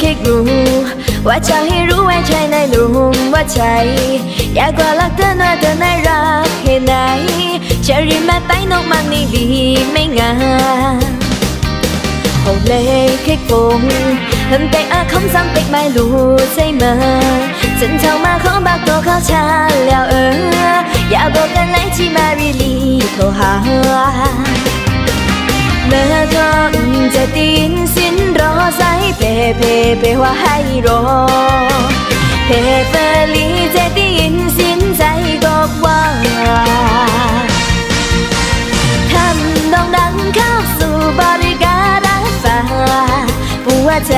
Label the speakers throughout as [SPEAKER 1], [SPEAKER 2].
[SPEAKER 1] แค่รู้ ว่าจะให้รู้ว่าใจในหลุมว่าใจ อยากกว่ารักเธอหน่าเธอน่ารักแค่ไหนจะรีแมาไปนอกมันนี่ดีไม่งานเอเลยแค่กงทำแต่อาคำสั่งป็กไม่รู้ใช่ไหมฉันเท่ามาขอบักตัวเขาชาแล้วเออ อย่าบอกกันเลยที่มารีลีโทรหาเมื่อก่อนจะดิน 被花海落，เพเปลีจะได้ยินเสียงใจตกว่าทำนองดังเข้าสู่บริการรับฝากหัวใจ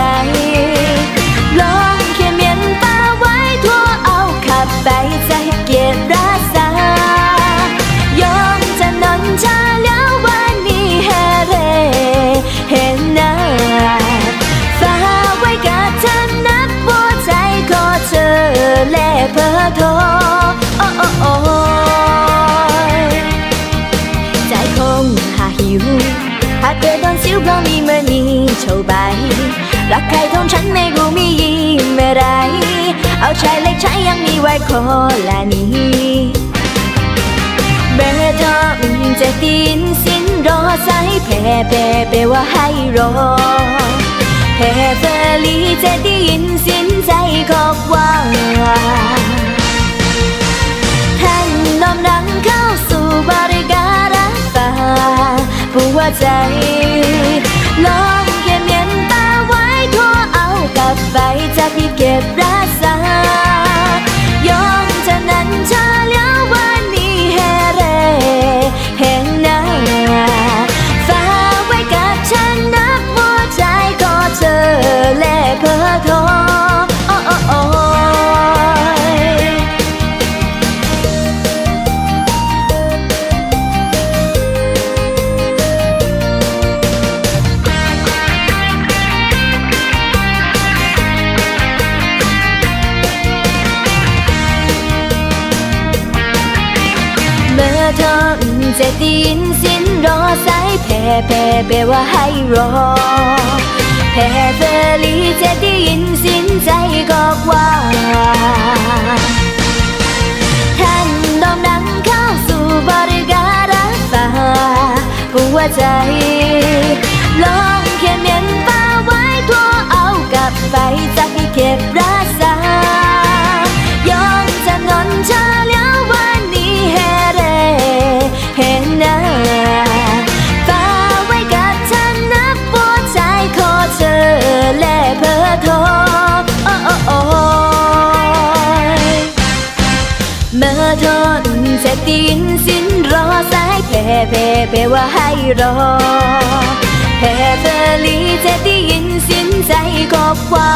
[SPEAKER 1] หาหิว หากเธอโดนสิวเพราะมีเมื่อนี้โชว์ใบรักใครทงฉันไม่รู้มียิ้มอะไร เอาชายเล็กชายยังมีไว้ขอและนี้เบอร์โทรจะตินสินรอสายแพ่แพ่แปลว่าให้รอแพ่เฟลีจะได้ยินสินใจขอบว่า เมื่อเจะไดยินสินรอสายแพ่แพ่แปลว่าให้รอแพ่เฟลีจะได้ยินสินใจก็ว่า ท่านดอมดังเข้าสู่บริการรักษาผู้ว่าใจ ลองแค่เมียนป้าไว้ทั่วเอากลับไปจะให้เก็บ เมื่อทนจะตินสินรอสายแพ่แพ่แผลว่าให้รอแพ่เฟลีจะได้ยินสินใจก็ว่า